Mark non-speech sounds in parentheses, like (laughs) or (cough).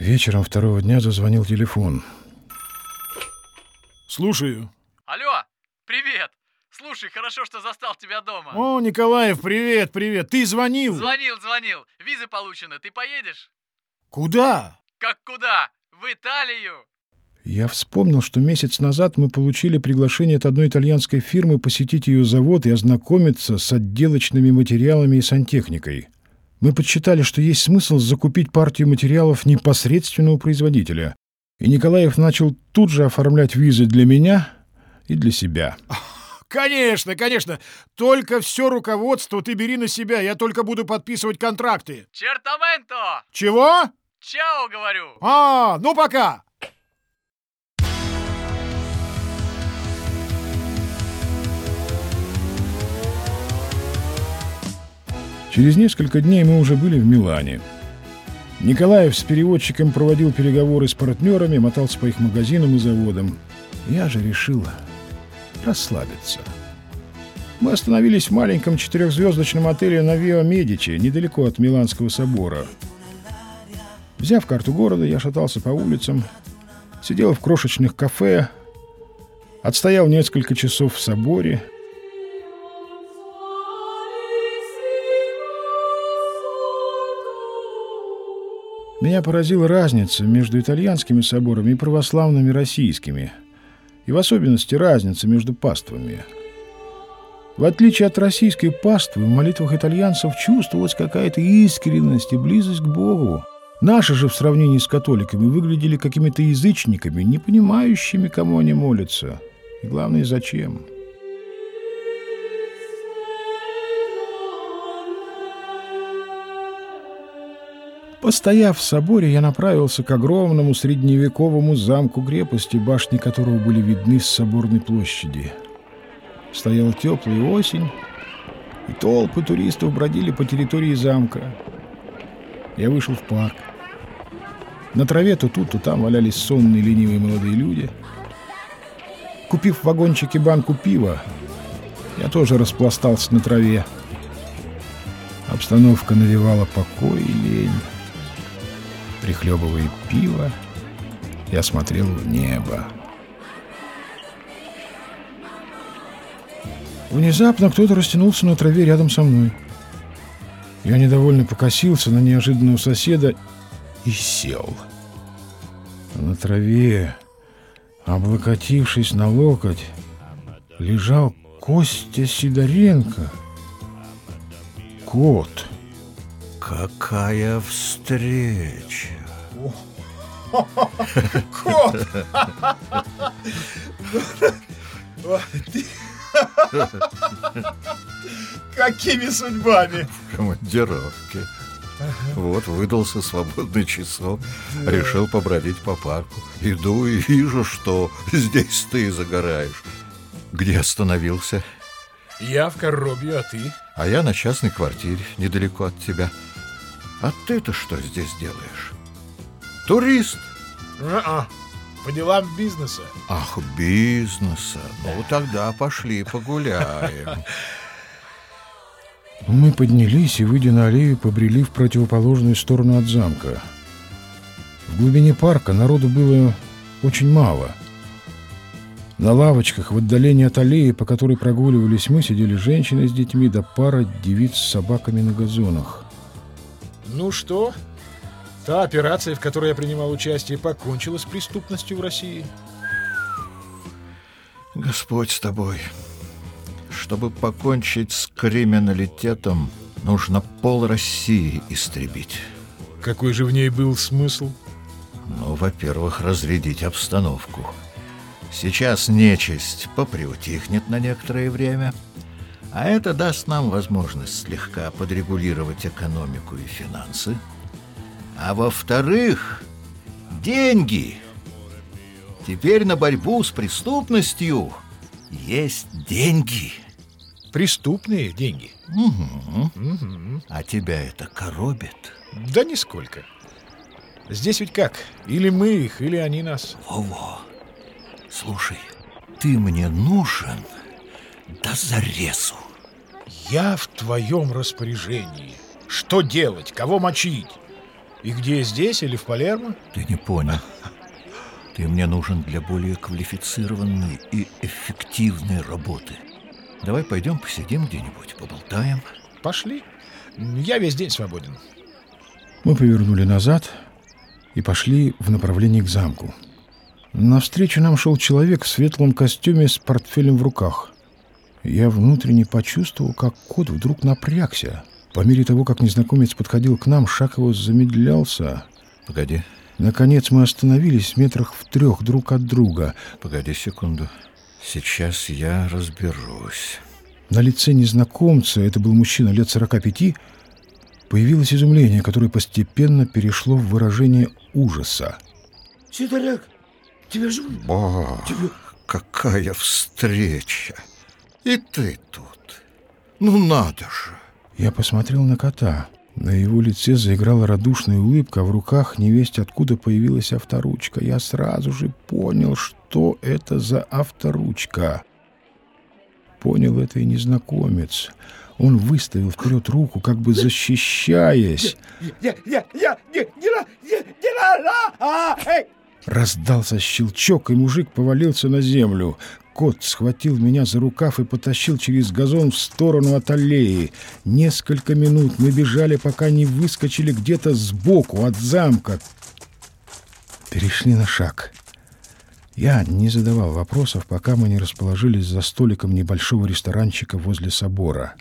Вечером второго дня зазвонил телефон. Слушаю. Алло, привет. Слушай, хорошо, что застал тебя дома. О, Николаев, привет, привет. Ты звонил? Звонил, звонил. Визы получены. Ты поедешь? Куда? Как куда? В Италию. Я вспомнил, что месяц назад мы получили приглашение от одной итальянской фирмы посетить ее завод и ознакомиться с отделочными материалами и сантехникой. Мы подсчитали, что есть смысл закупить партию материалов непосредственно у производителя. И Николаев начал тут же оформлять визы для меня и для себя. Конечно, конечно. Только все руководство ты бери на себя. Я только буду подписывать контракты. Чертаменто! Чего? Чао, говорю. А, ну пока. Через несколько дней мы уже были в Милане. Николаев с переводчиком проводил переговоры с партнерами, мотался по их магазинам и заводам. Я же решил расслабиться. Мы остановились в маленьком четырехзвездочном отеле на Вио Медичи, недалеко от Миланского собора. Взяв карту города, я шатался по улицам, сидел в крошечных кафе, отстоял несколько часов в соборе — Меня поразила разница между итальянскими соборами и православными российскими, и в особенности разница между паствами. В отличие от российской паствы, в молитвах итальянцев чувствовалась какая-то искренность и близость к Богу. Наши же в сравнении с католиками выглядели какими-то язычниками, не понимающими, кому они молятся. И главное, зачем. Постояв в соборе, я направился к огромному средневековому замку-крепости, башни которого были видны с соборной площади. Стояла теплая осень, и толпы туристов бродили по территории замка. Я вышел в парк. На траве то тут, то там валялись сонные ленивые молодые люди. Купив в вагончике банку пива, я тоже распластался на траве. Обстановка навевала покой и лень. Прихлебывая пиво, я смотрел в небо. Внезапно кто-то растянулся на траве рядом со мной. Я недовольно покосился на неожиданного соседа и сел. На траве, облокотившись на локоть, лежал Костя Сидоренко. Кот. Какая встреча! Кот! Какими судьбами? В командировке. Вот выдался свободный часок, решил побродить по парку. Иду и вижу, что здесь ты загораешь. Где остановился? Я в коробе, а ты? А я на частной квартире, недалеко от тебя. А ты-то что здесь делаешь? Турист? А-а. По делам бизнеса. Ах, бизнеса. Ну, тогда пошли погуляем. (laughs) Мы поднялись и, выйдя на аллею, побрели в противоположную сторону от замка. В глубине парка народу было очень мало. На лавочках в отдалении от аллеи, по которой прогуливались мы, сидели женщины с детьми да пара девиц с собаками на газонах. Ну что? Та операция, в которой я принимал участие, покончила с преступностью в России. Господь с тобой. Чтобы покончить с криминалитетом, нужно пол России истребить. Какой же в ней был смысл? Ну, во-первых, разрядить обстановку. Сейчас нечисть поприутихнет на некоторое время, а это даст нам возможность слегка подрегулировать экономику и финансы. А во-вторых, деньги. Теперь на борьбу с преступностью есть деньги. Преступные деньги. Угу. Угу. А тебя это коробит? Да нисколько. Здесь ведь как? Или мы их, или они нас. Во-во. Слушай, ты мне нужен до зарезу. Я в твоем распоряжении. Что делать? Кого мочить? И где, здесь или в Палермо? Ты не понял. Ты мне нужен для более квалифицированной и эффективной работы. Давай пойдем посидим где-нибудь, поболтаем. Пошли. Я весь день свободен. Мы повернули назад и пошли в направлении к замку. Навстречу нам шел человек в светлом костюме с портфелем в руках. Я внутренне почувствовал, как кот вдруг напрягся. По мере того, как незнакомец подходил к нам, шаг его замедлялся. Погоди, Наконец мы остановились в метрах в трех друг от друга. погоди секунду. Сейчас я разберусь. На лице незнакомца, это был мужчина лет 45, появилось изумление, которое постепенно перешло в выражение ужаса. Сидоряк, тебя же... Бог, какая встреча! И ты тут. Ну надо же! Я посмотрел на кота. На его лице заиграла радушная улыбка, а в руках невесть откуда появилась авторучка. Я сразу же понял, что это за авторучка. Понял это и незнакомец. Он выставил вперед руку, как бы защищаясь. Я, я, я, не, не, на- не, не надо! А, эй! Раздался щелчок, и мужик повалился на землю. Кот схватил меня за рукав и потащил через газон в сторону от аллеи. Несколько минут мы бежали, пока не выскочили где-то сбоку от замка. Перешли на шаг. Я не задавал вопросов, пока мы не расположились за столиком небольшого ресторанчика возле собора.